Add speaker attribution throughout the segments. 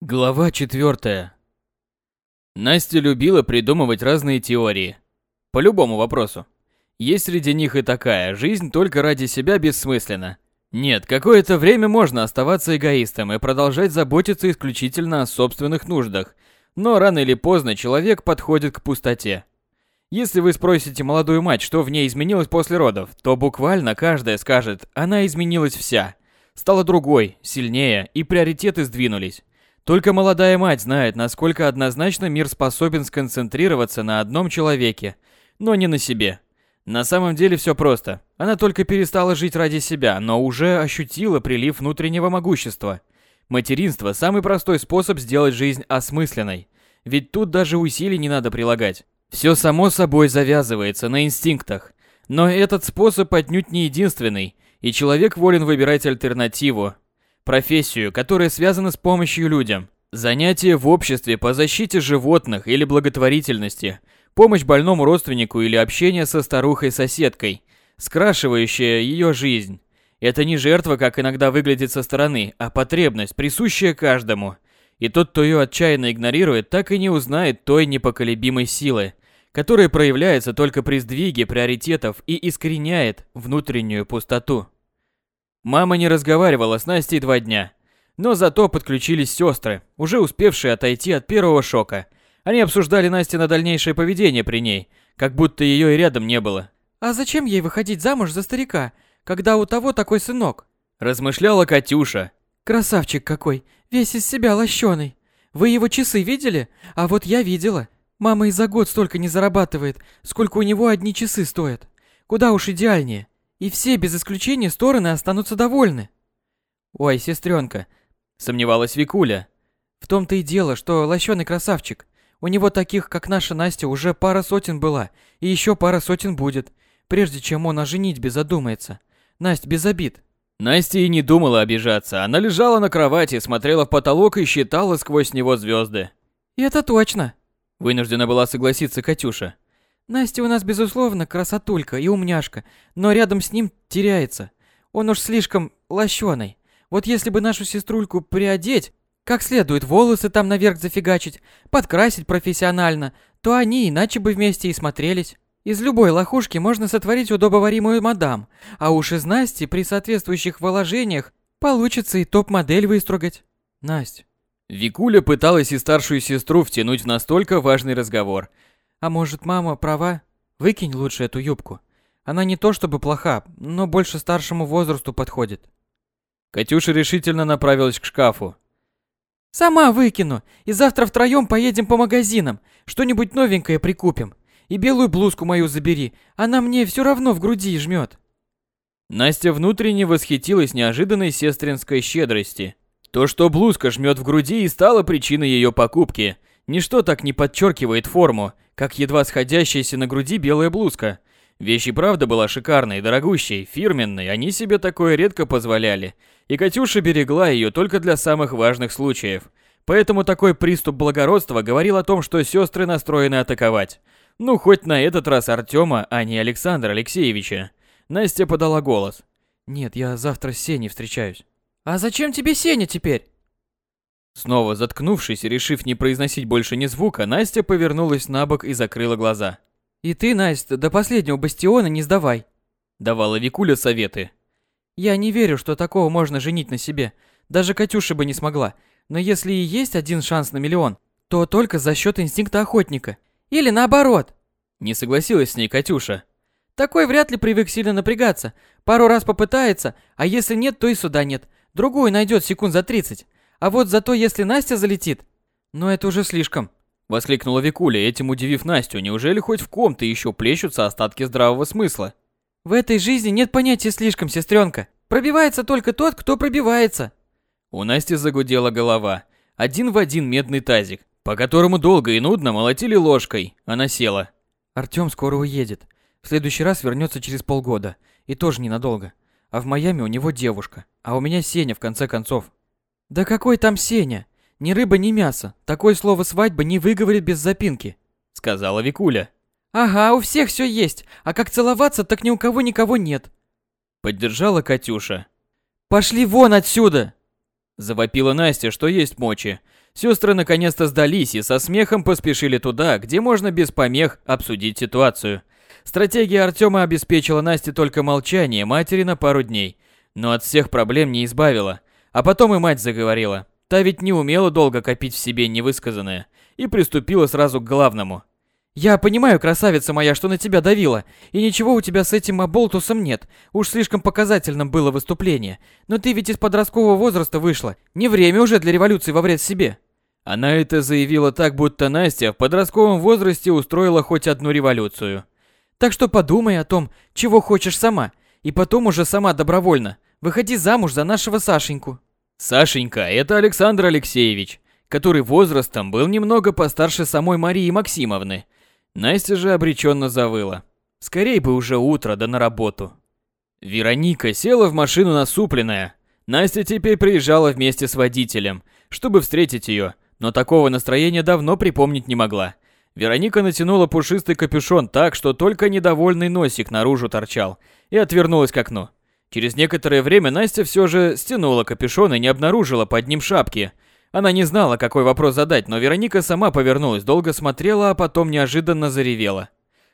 Speaker 1: Глава четвертая. Настя любила придумывать разные теории. По любому вопросу. Есть среди них и такая, жизнь только ради себя бессмысленна. Нет, какое-то время можно оставаться эгоистом и продолжать заботиться исключительно о собственных нуждах, но рано или поздно человек подходит к пустоте. Если вы спросите молодую мать, что в ней изменилось после родов, то буквально каждая скажет, она изменилась вся. Стала другой, сильнее, и приоритеты сдвинулись. Только молодая мать знает, насколько однозначно мир способен сконцентрироваться на одном человеке, но не на себе. На самом деле все просто. Она только перестала жить ради себя, но уже ощутила прилив внутреннего могущества. Материнство – самый простой способ сделать жизнь осмысленной. Ведь тут даже усилий не надо прилагать. Все само собой завязывается на инстинктах. Но этот способ отнюдь не единственный, и человек волен выбирать альтернативу, профессию, которая связана с помощью людям, занятие в обществе по защите животных или благотворительности, помощь больному родственнику или общение со старухой-соседкой, скрашивающая ее жизнь. Это не жертва, как иногда выглядит со стороны, а потребность, присущая каждому. И тот, кто ее отчаянно игнорирует, так и не узнает той непоколебимой силы, которая проявляется только при сдвиге приоритетов и искореняет внутреннюю пустоту. Мама не разговаривала с Настей два дня. Но зато подключились сестры, уже успевшие отойти от первого шока. Они обсуждали Насте на дальнейшее поведение при ней, как будто ее и рядом не было.
Speaker 2: «А зачем ей выходить замуж за старика, когда у того такой сынок?»
Speaker 1: Размышляла Катюша.
Speaker 2: «Красавчик какой, весь из себя лощеный. Вы его часы видели? А вот я видела. Мама и за год столько не зарабатывает, сколько у него одни часы стоят. Куда уж идеальнее. И все, без исключения, стороны останутся довольны.
Speaker 1: Ой, сестренка, сомневалась Викуля.
Speaker 2: В том-то и дело, что лощеный красавчик. У него таких, как наша Настя, уже пара сотен была, и еще пара сотен будет, прежде чем он о женитьбе задумается. Настя, без обид.
Speaker 1: Настя и не думала обижаться. Она лежала на кровати, смотрела в потолок и считала сквозь него звезды.
Speaker 2: И это точно.
Speaker 1: Вынуждена была согласиться Катюша.
Speaker 2: Настя у нас, безусловно, красотулька и умняшка, но рядом с ним теряется. Он уж слишком лощеный. Вот если бы нашу сеструльку приодеть, как следует волосы там наверх зафигачить, подкрасить профессионально, то они иначе бы вместе и смотрелись. Из любой лохушки можно сотворить удобоваримую мадам, а уж из Насти при соответствующих вложениях получится и топ-модель выстругать. Настя.
Speaker 1: Викуля пыталась и старшую сестру втянуть в настолько важный разговор –
Speaker 2: а может, мама права? Выкинь лучше эту юбку. Она не то чтобы плоха, но больше старшему возрасту подходит.
Speaker 1: Катюша решительно направилась к шкафу.
Speaker 2: Сама выкину, и завтра втроем поедем по магазинам, что-нибудь новенькое прикупим. И белую блузку мою забери, она мне все равно в груди жмет.
Speaker 1: Настя внутренне восхитилась неожиданной сестринской щедрости. То, что блузка жмет в груди, и стало причиной ее покупки. Ничто так не подчеркивает форму, как едва сходящаяся на груди белая блузка. Вещь и правда была шикарной, дорогущей, фирменной, они себе такое редко позволяли. И Катюша берегла ее только для самых важных случаев. Поэтому такой приступ благородства говорил о том, что сестры настроены атаковать. Ну, хоть на этот раз Артема, а не Александра Алексеевича. Настя подала голос.
Speaker 2: «Нет, я завтра с Сеней встречаюсь». «А зачем тебе Сеня теперь?»
Speaker 1: Снова заткнувшись и решив не произносить больше ни звука, Настя повернулась на бок и закрыла глаза.
Speaker 2: «И ты, Настя, до последнего бастиона не сдавай», —
Speaker 1: давала Викуля советы.
Speaker 2: «Я не верю, что такого можно женить на себе. Даже Катюша бы не смогла. Но если и есть один шанс на миллион, то только за счет инстинкта охотника. Или наоборот».
Speaker 1: Не согласилась с ней Катюша.
Speaker 2: «Такой вряд ли привык сильно напрягаться. Пару раз попытается, а если нет, то и суда нет. Другую найдет секунд за тридцать. А вот зато если Настя залетит... Но это уже слишком.
Speaker 1: Воскликнула Викуля, этим удивив Настю. Неужели хоть в ком-то еще плещутся остатки здравого смысла?
Speaker 2: В этой жизни нет понятия слишком, сестренка. Пробивается только тот, кто пробивается.
Speaker 1: У Насти загудела голова. Один в один медный тазик, по которому долго и нудно молотили ложкой. Она села.
Speaker 2: Артём скоро уедет. В следующий раз вернется через полгода. И тоже ненадолго. А в Майами у него девушка. А у меня Сеня, в конце концов. «Да какой там Сеня? Ни рыба, ни мясо. Такое слово «свадьба» не выговорит без запинки», —
Speaker 1: сказала Викуля.
Speaker 2: «Ага, у всех все есть, а как целоваться, так ни у кого никого нет», —
Speaker 1: поддержала Катюша.
Speaker 2: «Пошли вон отсюда!»
Speaker 1: Завопила Настя, что есть мочи. Сестры наконец-то сдались и со смехом поспешили туда, где можно без помех обсудить ситуацию. Стратегия Артема обеспечила Насте только молчание матери на пару дней, но от всех проблем не избавила. А потом и мать заговорила. Та ведь не умела долго копить в себе невысказанное и приступила сразу к главному.
Speaker 2: «Я понимаю, красавица моя, что на тебя давила, и ничего у тебя с этим оболтусом нет. Уж слишком показательным было выступление. Но ты ведь из подросткового возраста вышла. Не время уже для революции во вред себе».
Speaker 1: Она это заявила так, будто Настя в подростковом возрасте устроила хоть одну революцию.
Speaker 2: «Так что подумай о том, чего хочешь сама, и потом уже сама добровольно. Выходи замуж за нашего Сашеньку».
Speaker 1: Сашенька – это Александр Алексеевич, который возрастом был немного постарше самой Марии Максимовны. Настя же обреченно завыла. Скорей бы уже утро, да на работу. Вероника села в машину насупленная. Настя теперь приезжала вместе с водителем, чтобы встретить ее, но такого настроения давно припомнить не могла. Вероника натянула пушистый капюшон так, что только недовольный носик наружу торчал, и отвернулась к окну. Через некоторое время Настя все же стянула капюшон и не обнаружила под ним шапки. Она не знала, какой вопрос задать, но Вероника сама повернулась, долго смотрела, а потом неожиданно заревела.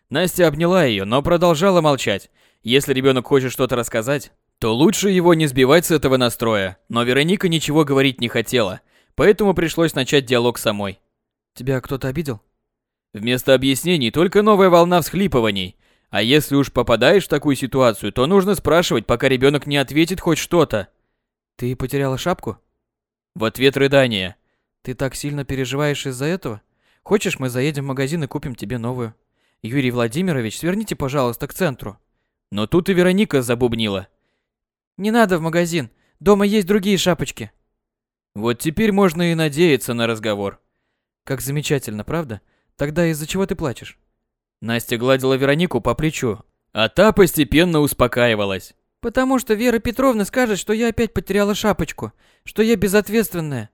Speaker 1: Настя обняла ее, но продолжала молчать. Если ребенок хочет что-то рассказать, то лучше его не сбивать с этого настроя. Но Вероника ничего говорить не хотела, поэтому пришлось начать диалог самой.
Speaker 2: «Тебя кто-то обидел?»
Speaker 1: Вместо объяснений только новая волна всхлипываний. А если уж попадаешь в такую ситуацию, то нужно спрашивать, пока ребенок не ответит хоть что-то.
Speaker 2: Ты потеряла шапку?
Speaker 1: В ответ рыдание.
Speaker 2: Ты так сильно переживаешь из-за этого? Хочешь, мы заедем в магазин и купим тебе новую? Юрий Владимирович, сверните, пожалуйста, к центру.
Speaker 1: Но тут и Вероника забубнила.
Speaker 2: Не надо в магазин. Дома есть другие шапочки.
Speaker 1: Вот теперь можно и надеяться на разговор.
Speaker 2: Как замечательно, правда? Тогда из-за чего ты плачешь?
Speaker 1: Настя гладила Веронику по плечу, а та постепенно успокаивалась.
Speaker 2: «Потому что Вера Петровна скажет, что я опять потеряла шапочку, что я безответственная».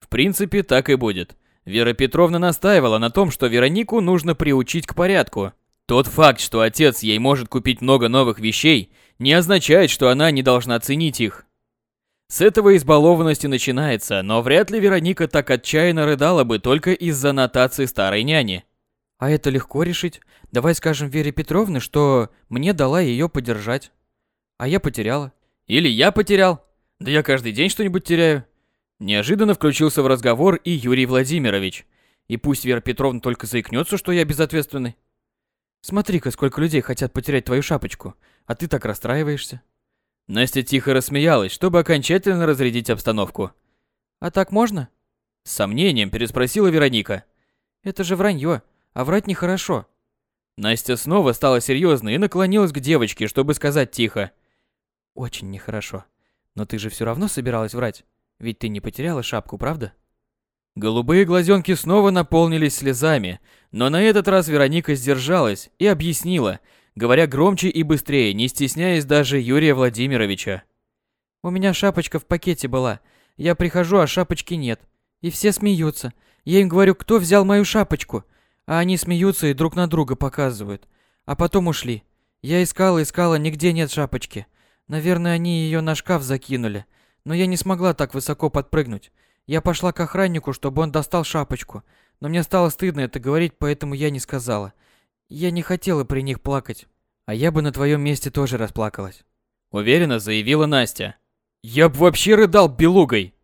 Speaker 1: В принципе, так и будет. Вера Петровна настаивала на том, что Веронику нужно приучить к порядку. Тот факт, что отец ей может купить много новых вещей, не означает, что она не должна ценить их. С этого избалованности начинается, но вряд ли Вероника так отчаянно рыдала бы только из-за нотации старой няни.
Speaker 2: А это легко решить. Давай скажем Вере Петровне, что мне дала ее подержать. А я потеряла.
Speaker 1: Или я потерял. Да я каждый день что-нибудь теряю. Неожиданно включился в разговор и Юрий Владимирович. И пусть Вера Петровна только заикнется, что я безответственный.
Speaker 2: Смотри-ка, сколько людей хотят потерять твою шапочку, а ты так расстраиваешься.
Speaker 1: Настя тихо рассмеялась, чтобы окончательно разрядить обстановку.
Speaker 2: А так можно?
Speaker 1: С сомнением переспросила Вероника.
Speaker 2: Это же вранье. А врать нехорошо.
Speaker 1: Настя снова стала серьезной и наклонилась к девочке, чтобы сказать тихо.
Speaker 2: Очень нехорошо. Но ты же все равно собиралась врать. Ведь ты не потеряла шапку, правда?
Speaker 1: Голубые глазенки снова наполнились слезами, но на этот раз Вероника сдержалась и объяснила, говоря громче и быстрее, не стесняясь даже Юрия Владимировича.
Speaker 2: «У меня шапочка в пакете была. Я прихожу, а шапочки нет. И все смеются. Я им говорю, кто взял мою шапочку? А они смеются и друг на друга показывают. А потом ушли. Я искала, искала, нигде нет шапочки. Наверное, они ее на шкаф закинули. Но я не смогла так высоко подпрыгнуть. Я пошла к охраннику, чтобы он достал шапочку. Но мне стало стыдно это говорить, поэтому я не сказала. Я не хотела при них плакать. А я бы на твоем месте тоже расплакалась.
Speaker 1: Уверенно заявила Настя. Я бы вообще рыдал белугой.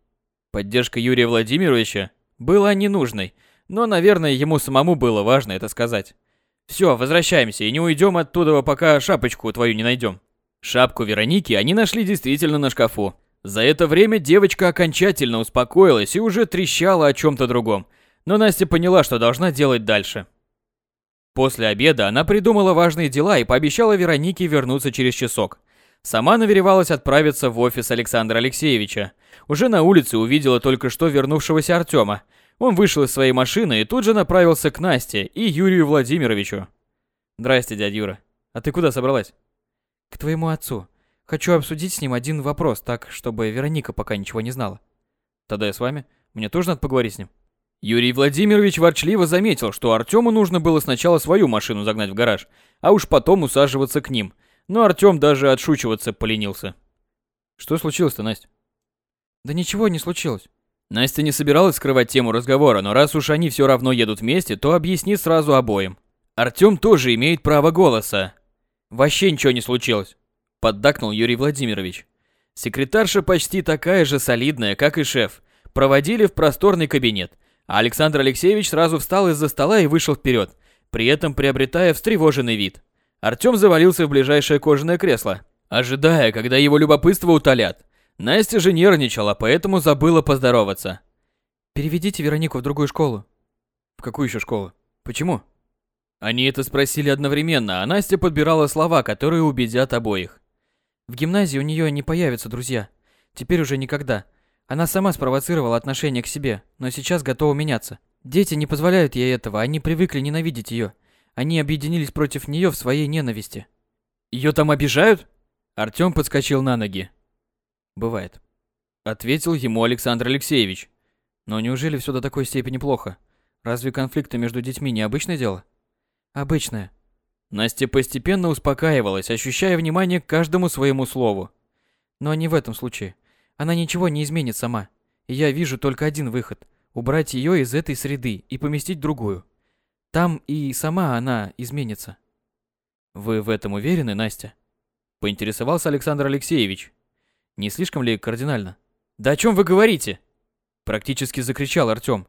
Speaker 1: Поддержка Юрия Владимировича была ненужной, но, наверное, ему самому было важно это сказать. Все, возвращаемся и не уйдем оттуда, пока шапочку твою не найдем. Шапку Вероники они нашли действительно на шкафу. За это время девочка окончательно успокоилась и уже трещала о чем-то другом. Но Настя поняла, что должна делать дальше. После обеда она придумала важные дела и пообещала Веронике вернуться через часок. Сама намеревалась отправиться в офис Александра Алексеевича. Уже на улице увидела только что вернувшегося Артема. Он вышел из своей машины и тут же направился к Насте и Юрию Владимировичу. «Здрасте, дядя Юра. А ты куда собралась?»
Speaker 2: «К твоему отцу. Хочу обсудить с ним один вопрос, так, чтобы Вероника пока ничего не знала».
Speaker 1: «Тогда я с вами. Мне тоже надо поговорить с ним». Юрий Владимирович ворчливо заметил, что Артему нужно было сначала свою машину загнать в гараж, а уж потом усаживаться к ним. Но Артем даже отшучиваться поленился. «Что случилось-то, Настя?»
Speaker 2: «Да ничего не случилось».
Speaker 1: Настя не собиралась скрывать тему разговора, но раз уж они все равно едут вместе, то объясни сразу обоим. Артём тоже имеет право голоса. Вообще ничего не случилось, поддакнул Юрий Владимирович. Секретарша почти такая же солидная, как и шеф. Проводили в просторный кабинет. А Александр Алексеевич сразу встал из-за стола и вышел вперед, при этом приобретая встревоженный вид. Артём завалился в ближайшее кожаное кресло, ожидая, когда его любопытство утолят. Настя же нервничала, поэтому забыла поздороваться.
Speaker 2: Переведите Веронику в другую школу.
Speaker 1: В какую еще школу? Почему? Они это спросили одновременно, а Настя подбирала слова, которые убедят обоих.
Speaker 2: В гимназии у нее не появятся друзья. Теперь уже никогда. Она сама спровоцировала отношение к себе, но сейчас готова меняться. Дети не позволяют ей этого, они привыкли ненавидеть ее. Они объединились против нее в своей ненависти.
Speaker 1: Ее там обижают? Артем подскочил на ноги.
Speaker 2: Бывает.
Speaker 1: Ответил ему Александр Алексеевич.
Speaker 2: Но неужели все до такой степени плохо? Разве конфликты между детьми не обычное дело? Обычное.
Speaker 1: Настя постепенно успокаивалась, ощущая внимание к каждому своему слову.
Speaker 2: Но не в этом случае. Она ничего не изменит сама. И я вижу только один выход – убрать ее из этой среды и поместить другую. Там и сама она изменится.
Speaker 1: Вы в этом уверены, Настя? Поинтересовался Александр Алексеевич. Не слишком ли кардинально? Да о чем вы говорите? Практически закричал Артем.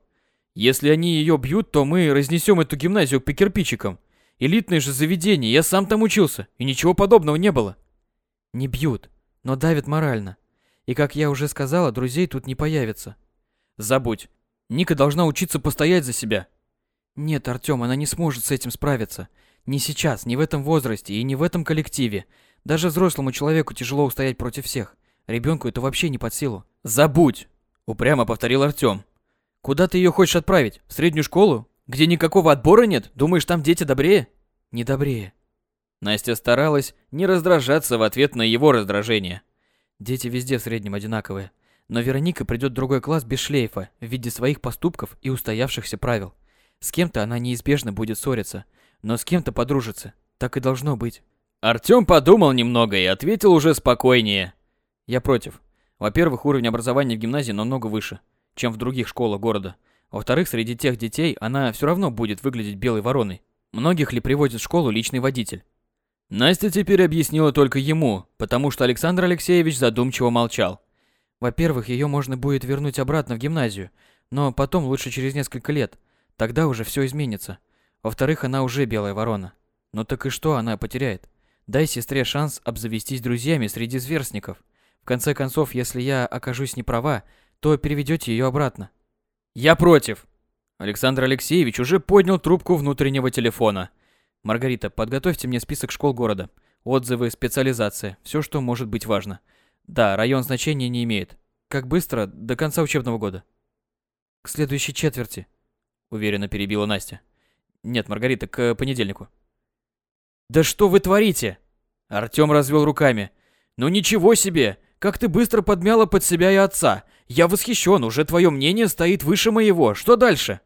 Speaker 1: Если они ее бьют, то мы разнесем эту гимназию по кирпичикам. Элитное же заведение, я сам там учился, и ничего подобного не было.
Speaker 2: Не бьют, но давят морально. И как я уже сказала, друзей тут не появится.
Speaker 1: Забудь. Ника должна учиться постоять за себя.
Speaker 2: Нет, Артём, она не сможет с этим справиться. Не сейчас, не в этом возрасте и не в этом коллективе. Даже взрослому человеку тяжело устоять против всех. Ребенку это вообще не под силу.
Speaker 1: Забудь, упрямо повторил Артём. Куда ты ее хочешь отправить? В среднюю школу? Где никакого отбора нет? Думаешь, там дети добрее?
Speaker 2: Не добрее.
Speaker 1: Настя старалась не раздражаться в ответ на его раздражение.
Speaker 2: Дети везде в среднем одинаковые. Но Вероника придет в другой класс без шлейфа, в виде своих поступков и устоявшихся правил. С кем-то она неизбежно будет ссориться, но с кем-то подружится. Так и должно быть.
Speaker 1: Артём подумал немного и ответил уже спокойнее. Я против. Во-первых, уровень образования в гимназии намного выше, чем в других школах города. Во-вторых, среди тех детей она все равно будет выглядеть белой вороной. Многих ли приводит в школу личный водитель? Настя теперь объяснила только ему, потому что Александр Алексеевич задумчиво молчал.
Speaker 2: Во-первых, ее можно будет вернуть обратно в гимназию, но потом лучше через несколько лет. Тогда уже все изменится. Во-вторых, она уже белая ворона. Ну так и что она потеряет? Дай сестре шанс обзавестись друзьями среди сверстников. В конце концов, если я окажусь не права, то переведете ее обратно.
Speaker 1: Я против. Александр Алексеевич уже поднял трубку внутреннего телефона.
Speaker 2: Маргарита, подготовьте мне список школ города. Отзывы, специализация, все, что может быть важно. Да, район значения не имеет. Как быстро? До конца учебного года. К следующей четверти, уверенно перебила Настя. Нет, Маргарита, к понедельнику.
Speaker 1: Да что вы творите? Артём развел руками. Ну ничего себе, как ты быстро подмяла под себя и отца. Я восхищен, уже твое мнение стоит выше моего. Что дальше?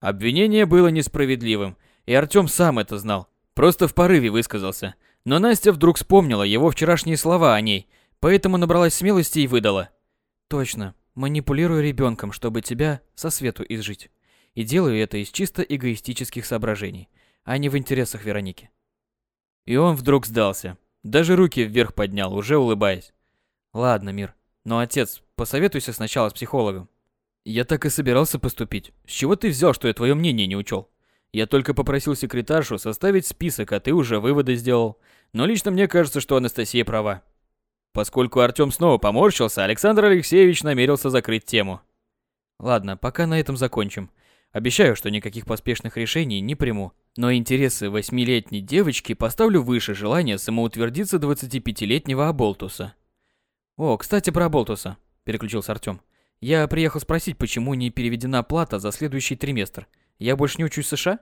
Speaker 1: Обвинение было несправедливым, и Артём сам это знал. Просто в порыве высказался. Но Настя вдруг вспомнила его вчерашние слова о ней, поэтому набралась смелости и выдала.
Speaker 2: «Точно. Манипулирую ребенком, чтобы тебя со свету изжить. И делаю это из чисто эгоистических соображений, а не в интересах Вероники».
Speaker 1: И он вдруг сдался. Даже руки вверх поднял, уже улыбаясь.
Speaker 2: «Ладно, Мир. Но, отец, посоветуйся сначала с психологом».
Speaker 1: «Я так и собирался поступить. С чего ты взял, что я твое мнение не учел?» Я только попросил секретаршу составить список, а ты уже выводы сделал. Но лично мне кажется, что Анастасия права. Поскольку Артём снова поморщился, Александр Алексеевич намерился закрыть тему.
Speaker 2: Ладно, пока на этом закончим. Обещаю, что никаких поспешных решений не приму. Но интересы восьмилетней девочки поставлю выше желания самоутвердиться 25-летнего Аболтуса. О, кстати, про Аболтуса, переключился Артём. Я приехал спросить, почему не переведена плата за следующий триместр. Я больше не учусь в США?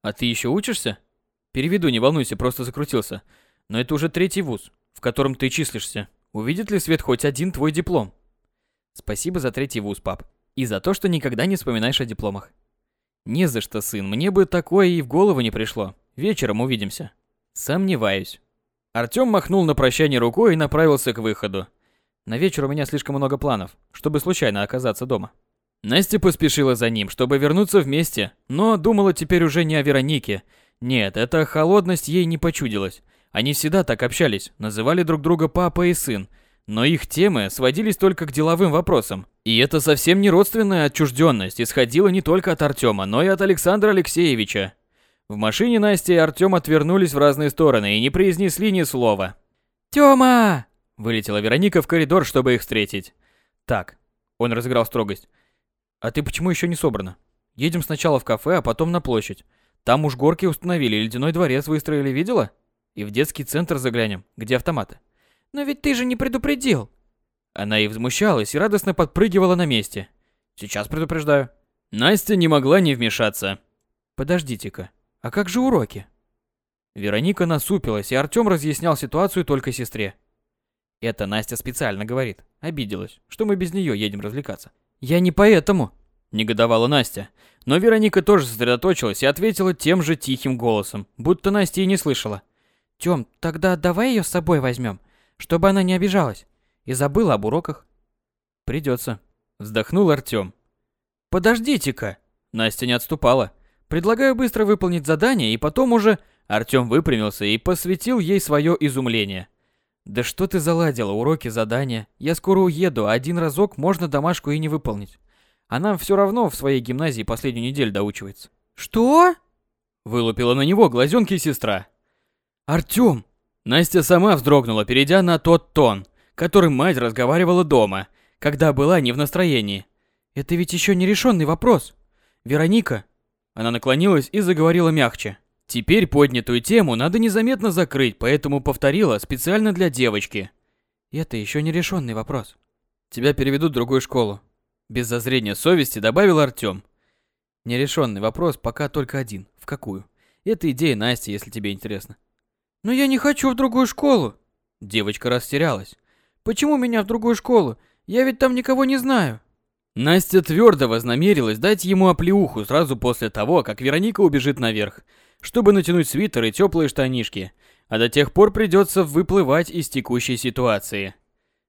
Speaker 1: А ты еще учишься? Переведу, не волнуйся, просто закрутился. Но это уже третий вуз, в котором ты числишься. Увидит ли свет хоть один твой диплом?
Speaker 2: Спасибо за третий вуз, пап. И за то, что никогда не вспоминаешь о дипломах.
Speaker 1: Не за что, сын, мне бы такое и в голову не пришло. Вечером увидимся.
Speaker 2: Сомневаюсь.
Speaker 1: Артём махнул на прощание рукой и направился к выходу. На вечер у меня слишком много планов, чтобы случайно оказаться дома. Настя поспешила за ним, чтобы вернуться вместе, но думала теперь уже не о Веронике. Нет, эта холодность ей не почудилась. Они всегда так общались, называли друг друга папа и сын, но их темы сводились только к деловым вопросам. И это совсем не родственная отчужденность исходила не только от Артема, но и от Александра Алексеевича. В машине Настя и Артем отвернулись в разные стороны и не произнесли ни слова.
Speaker 2: «Тёма!»
Speaker 1: – вылетела Вероника в коридор, чтобы их встретить. «Так», – он разыграл строгость, а ты почему еще не собрана? Едем сначала в кафе, а потом на площадь. Там уж горки установили, ледяной дворец выстроили, видела? И в детский центр заглянем, где автоматы.
Speaker 2: Но ведь ты же не предупредил.
Speaker 1: Она и возмущалась, и радостно подпрыгивала на месте. Сейчас предупреждаю. Настя не могла не вмешаться. Подождите-ка, а как же уроки? Вероника насупилась, и Артём разъяснял ситуацию только сестре. Это Настя специально говорит. Обиделась, что мы без нее едем развлекаться.
Speaker 2: «Я не поэтому», –
Speaker 1: негодовала Настя. Но Вероника тоже сосредоточилась и ответила тем же тихим голосом, будто Настя и не слышала.
Speaker 2: «Тём, тогда давай её с собой возьмём, чтобы она не обижалась и забыла об уроках».
Speaker 1: «Придётся», – вздохнул Артём. «Подождите-ка!» Настя не отступала. «Предлагаю быстро выполнить задание, и потом уже...» Артём выпрямился и посвятил ей своё изумление – да что ты заладила, уроки, задания. Я скоро уеду, а один разок можно домашку и не выполнить. А нам все равно в своей гимназии последнюю неделю доучивается.
Speaker 2: Что?
Speaker 1: Вылупила на него глазенки сестра. Артём! Настя сама вздрогнула, перейдя на тот тон, которым мать разговаривала дома, когда была не в настроении.
Speaker 2: Это ведь еще не решенный вопрос. Вероника.
Speaker 1: Она наклонилась и заговорила мягче. Теперь поднятую тему надо незаметно закрыть, поэтому повторила специально для девочки.
Speaker 2: Это еще не решенный вопрос.
Speaker 1: Тебя переведут в другую школу. Без зазрения совести добавил Артём. Нерешенный вопрос пока только один. В какую? Это идея Насти, если тебе интересно.
Speaker 2: Но я не хочу в другую школу.
Speaker 1: Девочка растерялась.
Speaker 2: Почему меня в другую школу? Я ведь там никого не знаю.
Speaker 1: Настя твердо вознамерилась дать ему оплеуху сразу после того, как Вероника убежит наверх, чтобы натянуть свитер и теплые штанишки, а до тех пор придется выплывать из текущей ситуации.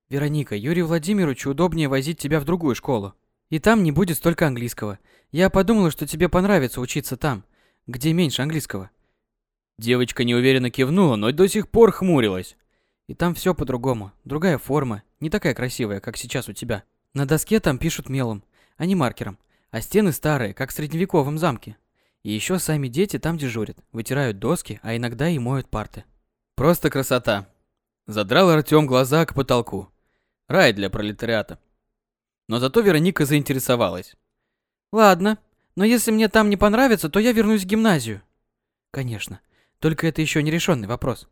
Speaker 2: Вероника, Юрию Владимировичу удобнее возить тебя в другую школу. И там не будет столько английского. Я подумала, что тебе понравится учиться там, где меньше английского.
Speaker 1: Девочка неуверенно кивнула, но до сих пор хмурилась.
Speaker 2: И там все по-другому. Другая форма, не такая красивая, как сейчас у тебя. На доске там пишут мелом, а не маркером. А стены старые, как в средневековом замке. И еще сами дети там дежурят, вытирают доски, а иногда и моют парты.
Speaker 1: Просто красота. Задрал Артём глаза к потолку. Рай для пролетариата. Но зато Вероника заинтересовалась.
Speaker 2: Ладно, но если мне там не понравится, то я вернусь в гимназию.
Speaker 1: Конечно. Только это еще не решенный вопрос.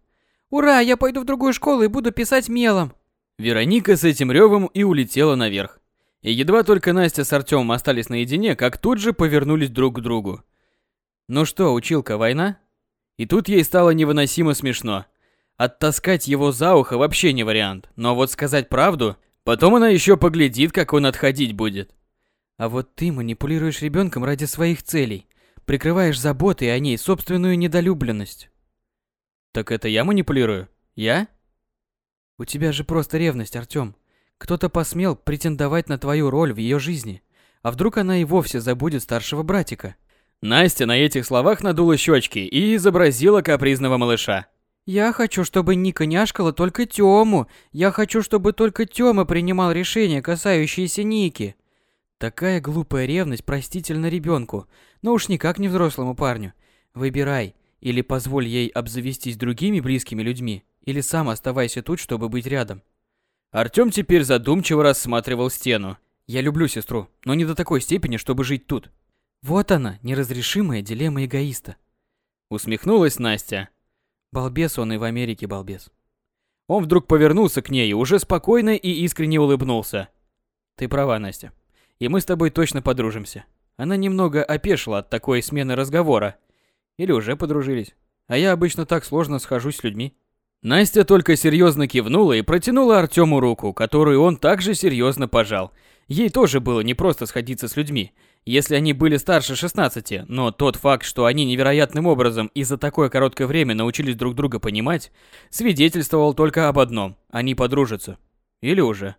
Speaker 2: Ура, я пойду в другую школу и буду писать мелом.
Speaker 1: Вероника с этим ревом и улетела наверх. И едва только Настя с Артемом остались наедине, как тут же повернулись друг к другу. Ну что, училка, война? И тут ей стало невыносимо смешно. Оттаскать его за ухо вообще не вариант, но вот сказать правду, потом она еще поглядит, как он отходить будет.
Speaker 2: А вот ты манипулируешь ребенком ради своих целей, прикрываешь заботой о ней собственную недолюбленность.
Speaker 1: Так это я манипулирую? Я?
Speaker 2: У тебя же просто ревность, Артём. Кто-то посмел претендовать на твою роль в ее жизни. А вдруг она и вовсе забудет старшего братика?
Speaker 1: Настя на этих словах надула щечки и изобразила капризного малыша.
Speaker 2: «Я хочу, чтобы Ника няшкала только Тёму. Я хочу, чтобы только Тёма принимал решения, касающиеся Ники». Такая глупая ревность простительна ребенку, но уж никак не взрослому парню. Выбирай, или позволь ей обзавестись другими близкими людьми, или сам оставайся тут, чтобы быть рядом.
Speaker 1: Артём теперь задумчиво рассматривал стену. Я люблю сестру, но не до такой степени, чтобы жить тут.
Speaker 2: Вот она, неразрешимая дилемма эгоиста.
Speaker 1: Усмехнулась Настя.
Speaker 2: Балбес он и в Америке балбес.
Speaker 1: Он вдруг повернулся к ней уже спокойно и искренне улыбнулся. Ты права, Настя. И мы с тобой точно подружимся. Она немного опешила от такой смены разговора. Или уже подружились. А я обычно так сложно схожусь с людьми. Настя только серьезно кивнула и протянула Артему руку, которую он также серьезно пожал. Ей тоже было непросто сходиться с людьми, если они были старше 16, но тот факт, что они невероятным образом и за такое короткое время научились друг друга понимать, свидетельствовал только об одном – они подружатся. Или уже.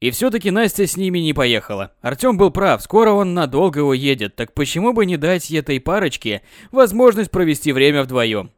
Speaker 1: И все-таки Настя с ними не поехала. Артем был прав, скоро он надолго уедет, так почему бы не дать этой парочке возможность провести время вдвоем?